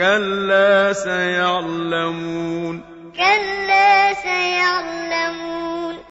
كَلَّا سَيَعْلَمُونَ. كَلَّا سَيَعْلَمُونَ